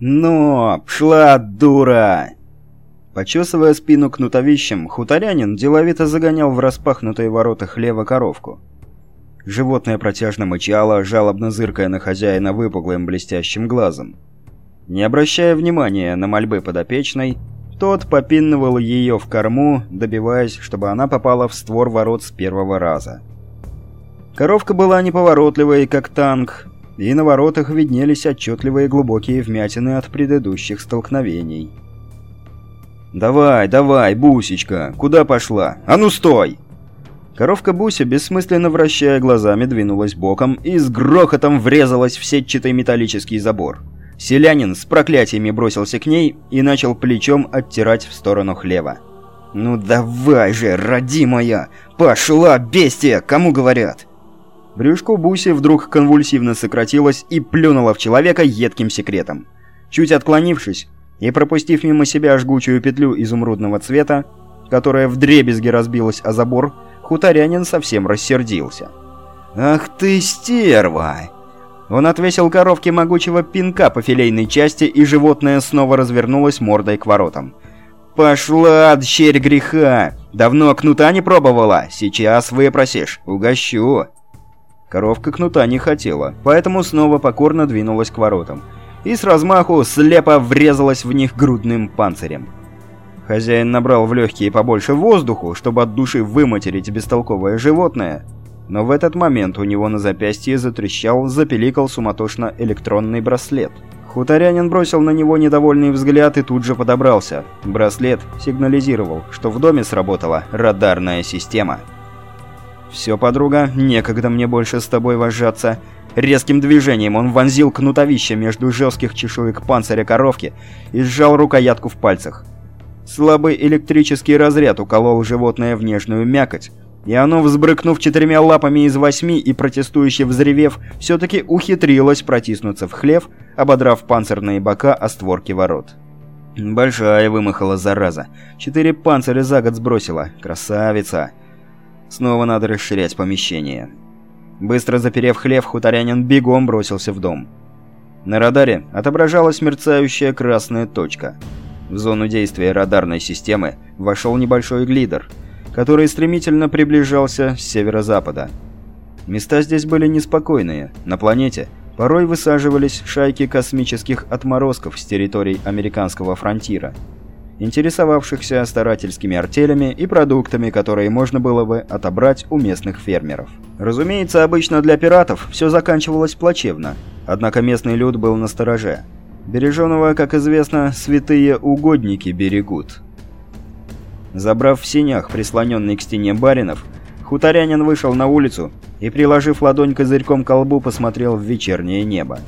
«Но! Пшла, дура!» Почесывая спину кнутовищем, хуторянин деловито загонял в распахнутые ворота хлева коровку. Животное протяжно мычало, жалобно зыркая на хозяина выпуклым блестящим глазом. Не обращая внимания на мольбы подопечной, тот попинывал ее в корму, добиваясь, чтобы она попала в створ ворот с первого раза. Коровка была неповоротливой, как танк, и на воротах виднелись отчетливые глубокие вмятины от предыдущих столкновений. «Давай, давай, Бусечка, куда пошла? А ну стой!» Коровка Буся, бессмысленно вращая глазами, двинулась боком и с грохотом врезалась в сетчатый металлический забор. Селянин с проклятиями бросился к ней и начал плечом оттирать в сторону хлева. «Ну давай же, родимая! Пошла, бестия! Кому говорят?» Брюшко Буси вдруг конвульсивно сократилось и плюнуло в человека едким секретом. Чуть отклонившись и пропустив мимо себя жгучую петлю изумрудного цвета, которая вдребезги разбилась о забор, хуторянин совсем рассердился. «Ах ты стерва!» Он отвесил коровке могучего пинка по филейной части, и животное снова развернулось мордой к воротам. «Пошла, дщерь греха! Давно кнута не пробовала? Сейчас выпросишь, угощу!» Коровка кнута не хотела, поэтому снова покорно двинулась к воротам. И с размаху слепо врезалась в них грудным панцирем. Хозяин набрал в легкие побольше воздуху, чтобы от души выматерить бестолковое животное, но в этот момент у него на запястье затрещал, запеликал суматошно электронный браслет. Хуторянин бросил на него недовольный взгляд и тут же подобрался. Браслет сигнализировал, что в доме сработала радарная система. «Все, подруга, некогда мне больше с тобой вожаться». Резким движением он вонзил кнутовище между жестких чешуек панциря коровки и сжал рукоятку в пальцах. Слабый электрический разряд уколол животное в нежную мякоть, и оно, взбрыкнув четырьмя лапами из восьми и протестующе взревев, все-таки ухитрилось протиснуться в хлев, ободрав панцирные бока о створки ворот. Большая вымахала зараза. Четыре панциря за год сбросила. Красавица. Снова надо расширять помещение. Быстро заперев хлев, хуторянин бегом бросился в дом. На радаре отображалась мерцающая красная точка. В зону действия радарной системы вошел небольшой глидер – который стремительно приближался с северо-запада. Места здесь были неспокойные. На планете порой высаживались шайки космических отморозков с территорий американского фронтира, интересовавшихся старательскими артелями и продуктами, которые можно было бы отобрать у местных фермеров. Разумеется, обычно для пиратов все заканчивалось плачевно, однако местный люд был настороже. Береженого, как известно, святые угодники берегут. Забрав в синях прислоненный к стене баринов, хуторянин вышел на улицу и, приложив ладонь козырьком к колбу, посмотрел в вечернее небо.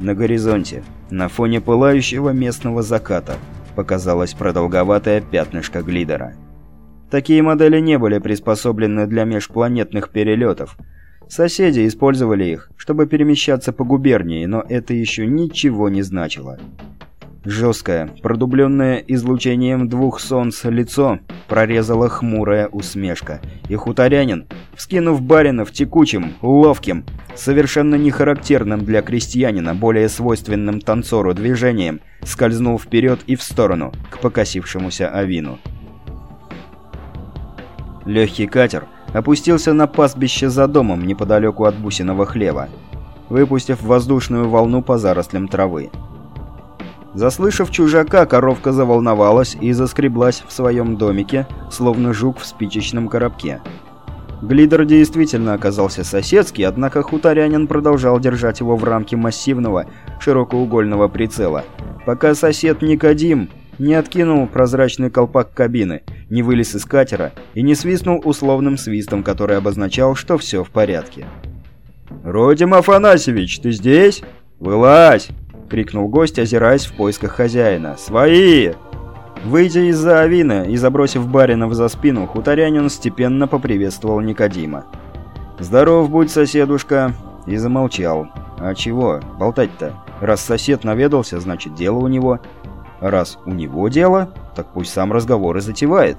На горизонте, на фоне пылающего местного заката, показалось продолговатое пятнышко глидера. Такие модели не были приспособлены для межпланетных перелетов. Соседи использовали их, чтобы перемещаться по губернии, но это еще ничего не значило. Жесткое, продубленное излучением двух солнц лицо прорезала хмурая усмешка, и хуторянин, вскинув баринов текучим, ловким, совершенно не характерным для крестьянина, более свойственным танцору движением, скользнул вперед и в сторону, к покосившемуся авину. Легкий катер опустился на пастбище за домом неподалеку от бусиного хлева, выпустив воздушную волну по зарослям травы. Заслышав чужака, коровка заволновалась и заскреблась в своем домике, словно жук в спичечном коробке. Глидер действительно оказался соседский, однако хуторянин продолжал держать его в рамке массивного, широкоугольного прицела, пока сосед Никодим не откинул прозрачный колпак кабины, не вылез из катера и не свистнул условным свистом, который обозначал, что все в порядке. «Родим Афанасьевич, ты здесь? Вылазь!» Крикнул гость, озираясь в поисках хозяина. «Свои!» Выйдя из-за авина и забросив баринов за спину, хуторянин степенно поприветствовал Никодима. «Здоров будь, соседушка!» И замолчал. «А чего? Болтать-то? Раз сосед наведался, значит дело у него. раз у него дело, так пусть сам разговор и затевает».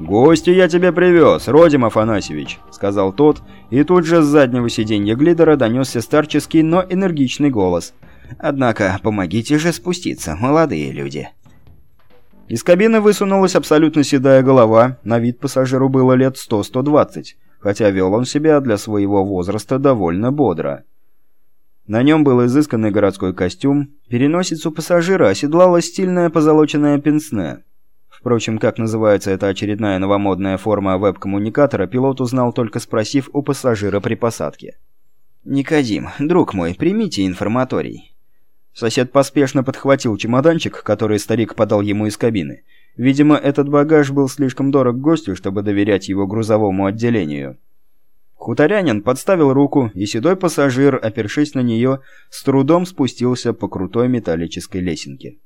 «Гостю я тебе привез, Родим Афанасьевич», — сказал тот, и тут же с заднего сиденья глидера донесся старческий, но энергичный голос — Однако помогите же спуститься, молодые люди». Из кабины высунулась абсолютно седая голова, на вид пассажиру было лет 100-120, хотя вел он себя для своего возраста довольно бодро. На нем был изысканный городской костюм, переносицу пассажира оседлала стильная позолоченная пенсне. Впрочем, как называется эта очередная новомодная форма веб-коммуникатора, пилот узнал только спросив у пассажира при посадке. «Никодим, друг мой, примите информаторий. Сосед поспешно подхватил чемоданчик, который старик подал ему из кабины. Видимо, этот багаж был слишком дорог гостю, чтобы доверять его грузовому отделению. Хуторянин подставил руку, и седой пассажир, опершись на нее, с трудом спустился по крутой металлической лесенке.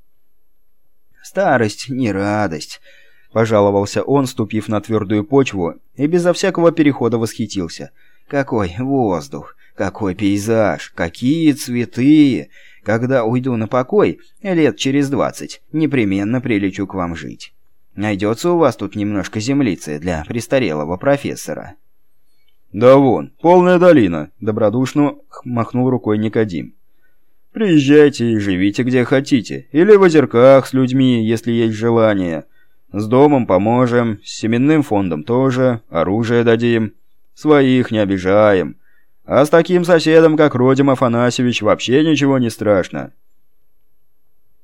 «Старость не радость», — пожаловался он, ступив на твердую почву, и безо всякого перехода восхитился. «Какой воздух! Какой пейзаж! Какие цветы! Когда уйду на покой, лет через двадцать, непременно прилечу к вам жить. Найдется у вас тут немножко землицы для престарелого профессора». «Да вон, полная долина», — добродушно махнул рукой Никодим. «Приезжайте и живите где хотите. Или в озерках с людьми, если есть желание. С домом поможем, с семенным фондом тоже, оружие дадим. Своих не обижаем. А с таким соседом, как Родим Афанасьевич, вообще ничего не страшно.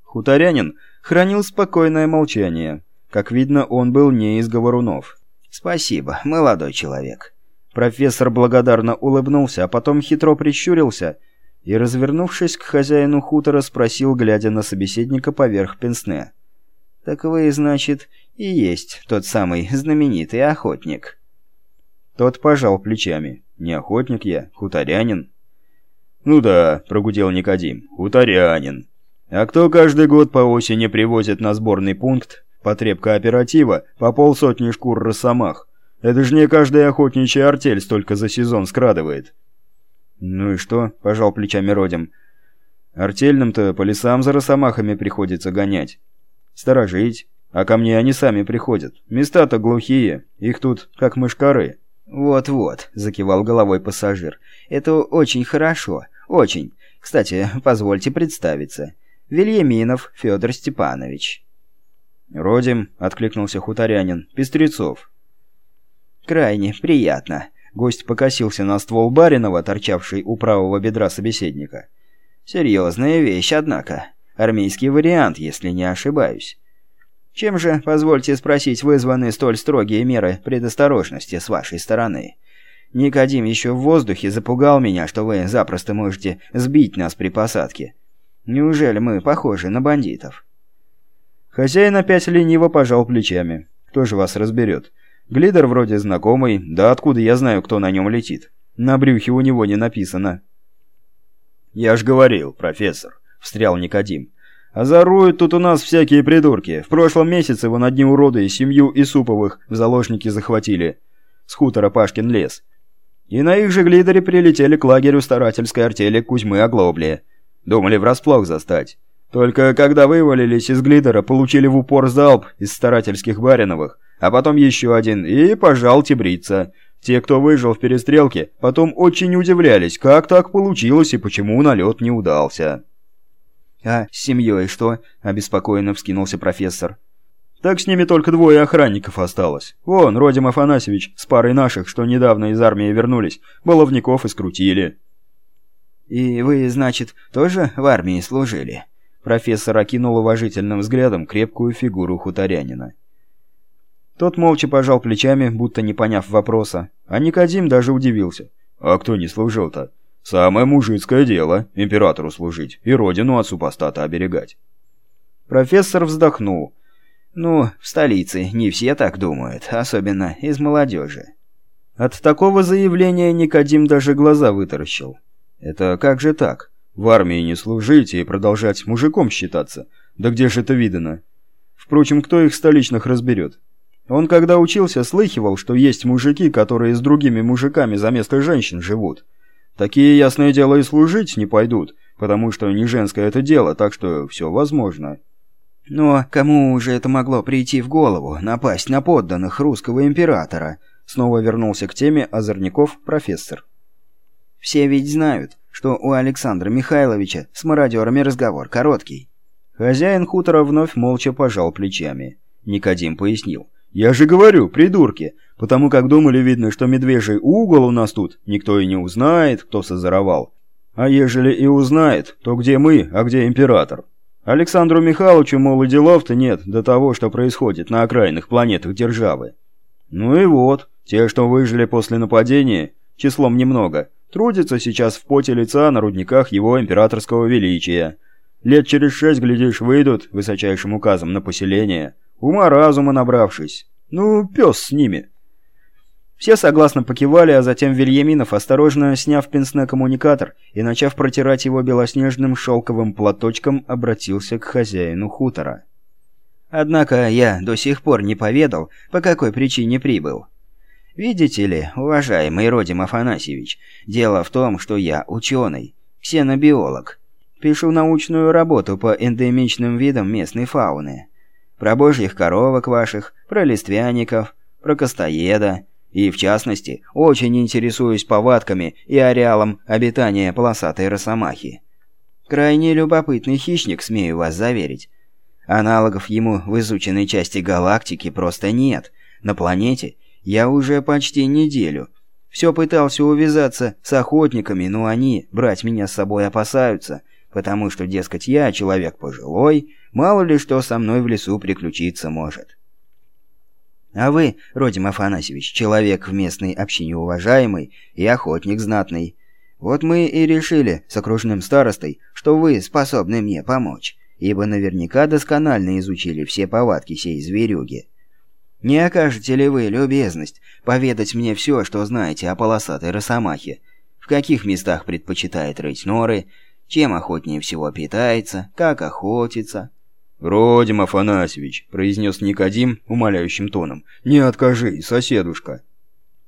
Хуторянин хранил спокойное молчание. Как видно, он был не из говорунов. «Спасибо, молодой человек». Профессор благодарно улыбнулся, а потом хитро прищурился и, развернувшись к хозяину хутора, спросил, глядя на собеседника поверх пенсне. «Так вы, значит, и есть тот самый знаменитый охотник?» Тот пожал плечами. Не охотник я, хуторянин. Ну да, прогудел Никодим, хуторянин. А кто каждый год по осени привозит на сборный пункт потреб кооператива по полсотни шкур росомах? Это же не каждая охотничья артель столько за сезон скрадывает. Ну и что, пожал плечами Родим. Артельным-то по лесам за росомахами приходится гонять. Сторожить. А ко мне они сами приходят. Места-то глухие, их тут как мышкары. «Вот-вот», — закивал головой пассажир. «Это очень хорошо. Очень. Кстати, позвольте представиться. Вильяминов Федор Степанович». «Родим», — откликнулся хуторянин. «Пестрецов». «Крайне приятно». Гость покосился на ствол Баринова, торчавший у правого бедра собеседника. «Серьезная вещь, однако. Армейский вариант, если не ошибаюсь. Чем же, позвольте спросить, вызваны столь строгие меры предосторожности с вашей стороны? Никодим еще в воздухе запугал меня, что вы запросто можете сбить нас при посадке. Неужели мы похожи на бандитов?» Хозяин опять лениво пожал плечами. «Кто же вас разберет? Глидер вроде знакомый, да откуда я знаю, кто на нем летит? На брюхе у него не написано». «Я ж говорил, профессор», — встрял Никодим. Озоруют тут у нас всякие придурки. В прошлом месяце вон одни уроды семью Исуповых в заложники захватили. С хутора Пашкин лес. И на их же глидере прилетели к лагерю старательской артели Кузьмы Оглобли. Думали врасплох застать. Только когда вывалились из глидера, получили в упор залп из старательских Бариновых, а потом еще один, и пожал тебриться. Те, кто выжил в перестрелке, потом очень удивлялись, как так получилось и почему налет не удался. «А с семьей что?» – обеспокоенно вскинулся профессор. «Так с ними только двое охранников осталось. Вон, Родим Афанасьевич с парой наших, что недавно из армии вернулись, баловников и скрутили». «И вы, значит, тоже в армии служили?» Профессор окинул уважительным взглядом крепкую фигуру хуторянина. Тот молча пожал плечами, будто не поняв вопроса, а Никодим даже удивился. «А кто не служил-то?» Самое мужицкое дело – императору служить и родину от супостата оберегать. Профессор вздохнул. Ну, в столице не все так думают, особенно из молодежи. От такого заявления Никодим даже глаза вытаращил. Это как же так? В армии не служить и продолжать мужиком считаться? Да где же это видано? Впрочем, кто их столичных разберет? Он, когда учился, слыхивал, что есть мужики, которые с другими мужиками за место женщин живут. Такие, ясное дело, и служить не пойдут, потому что не женское это дело, так что все возможно. Но кому уже это могло прийти в голову, напасть на подданных русского императора? Снова вернулся к теме озорников профессор. Все ведь знают, что у Александра Михайловича с мародерами разговор короткий». Хозяин хутора вновь молча пожал плечами. Никодим пояснил. «Я же говорю, придурки! Потому как думали, видно, что медвежий угол у нас тут, никто и не узнает, кто созоровал. А ежели и узнает, то где мы, а где император? Александру Михайловичу, мол, и делов-то нет до того, что происходит на окраинных планетах державы. Ну и вот, те, что выжили после нападения, числом немного, трудятся сейчас в поте лица на рудниках его императорского величия. Лет через шесть, глядишь, выйдут высочайшим указом на поселение, ума-разума набравшись. Ну, пес с ними. Все согласно покивали, а затем Вильяминов, осторожно сняв пенсне коммуникатор и начав протирать его белоснежным шелковым платочком, обратился к хозяину хутора. «Однако я до сих пор не поведал, по какой причине прибыл. Видите ли, уважаемый Родим Афанасьевич, дело в том, что я ученый, ксенобиолог. Пишу научную работу по эндемичным видам местной фауны. Про божьих коровок ваших, про листвяников, про костоеда – и, в частности, очень интересуюсь повадками и ареалом обитания полосатой росомахи. Крайне любопытный хищник, смею вас заверить. Аналогов ему в изученной части галактики просто нет. На планете я уже почти неделю. Все пытался увязаться с охотниками, но они брать меня с собой опасаются, потому что, дескать, я человек пожилой, мало ли что со мной в лесу приключиться может. А вы, Родим Афанасьевич, человек в местной общине уважаемый и охотник знатный. Вот мы и решили с окружным старостой, что вы способны мне помочь, ибо наверняка досконально изучили все повадки сей зверюги. Не окажете ли вы любезность поведать мне все, что знаете о полосатой росомахе? В каких местах предпочитает рыть норы, чем охотнее всего питается, как охотится?» «Родим, Афанасьевич», — произнес Никодим умоляющим тоном, — «не откажи, соседушка».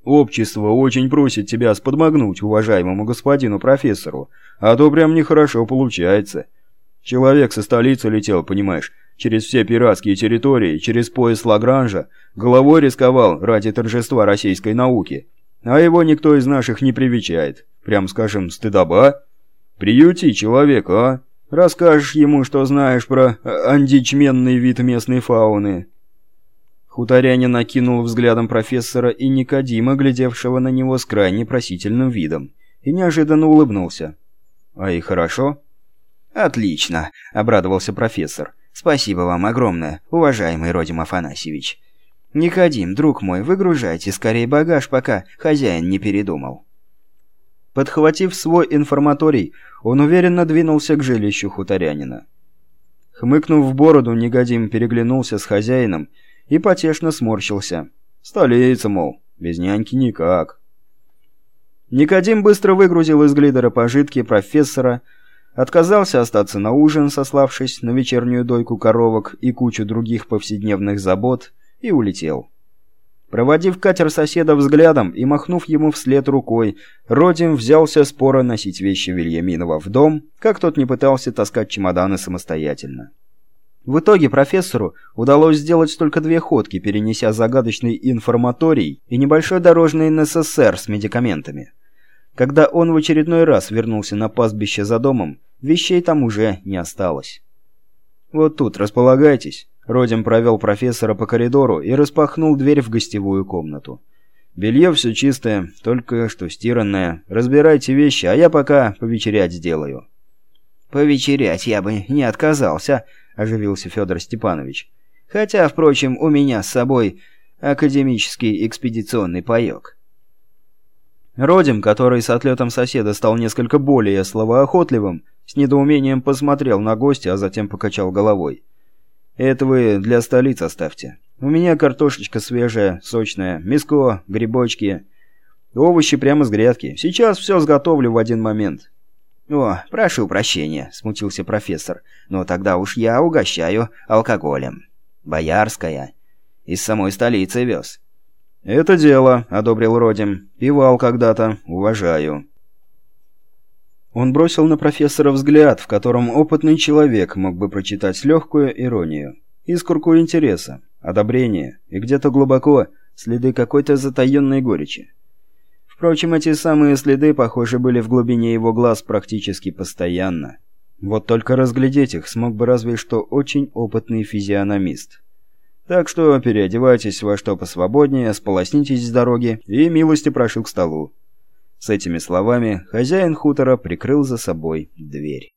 «Общество очень просит тебя сподмогнуть уважаемому господину профессору, а то прям нехорошо получается. Человек со столицы летел, понимаешь, через все пиратские территории, через пояс Лагранжа, головой рисковал ради торжества российской науки, а его никто из наших не привечает. Прям скажем, стыдоба. Приюти человека, а?» Расскажешь ему, что знаешь про э, андичменный вид местной фауны». Хуторянин накинул взглядом профессора и Никодима, глядевшего на него с крайне просительным видом, и неожиданно улыбнулся. «А и хорошо?» «Отлично», — обрадовался профессор. «Спасибо вам огромное, уважаемый Родим Афанасьевич. Никодим, друг мой, выгружайте скорее багаж, пока хозяин не передумал». Подхватив свой информаторий, он уверенно двинулся к жилищу хуторянина. Хмыкнув в бороду, Негодим переглянулся с хозяином и потешно сморщился. «Столица, мол, без няньки никак». Никодим быстро выгрузил из глидера пожитки профессора, отказался остаться на ужин, сославшись на вечернюю дойку коровок и кучу других повседневных забот, и улетел. Проводив катер соседа взглядом и махнув ему вслед рукой, Родим взялся споро носить вещи Вильяминова в дом, как тот не пытался таскать чемоданы самостоятельно. В итоге профессору удалось сделать только две ходки, перенеся загадочный информаторий и небольшой дорожный НССР с медикаментами. Когда он в очередной раз вернулся на пастбище за домом, вещей там уже не осталось. «Вот тут располагайтесь», Родим провел профессора по коридору и распахнул дверь в гостевую комнату. «Белье все чистое, только что стиранное. Разбирайте вещи, а я пока повечерять сделаю». «Повечерять я бы не отказался», — оживился Федор Степанович. «Хотя, впрочем, у меня с собой академический экспедиционный паёк». Родим, который с отлетом соседа стал несколько более словоохотливым, с недоумением посмотрел на гостя, а затем покачал головой. Это вы для столиц оставьте. У меня картошечка свежая, сочная, миско, грибочки, овощи прямо с грядки. Сейчас все сготовлю в один момент». «О, прошу прощения», — смутился профессор. «Но тогда уж я угощаю алкоголем. Боярская. Из самой столицы вез». «Это дело», — одобрил Родим. «Пивал когда-то. Уважаю». Он бросил на профессора взгляд, в котором опытный человек мог бы прочитать легкую иронию, искорку интереса, одобрение и где-то глубоко следы какой-то затаенной горечи. Впрочем, эти самые следы, похоже, были в глубине его глаз практически постоянно. Вот только разглядеть их смог бы разве что очень опытный физиономист. Так что переодевайтесь во что посвободнее, сполоснитесь с дороги и милости прошу к столу. С этими словами хозяин хутора прикрыл за собой дверь.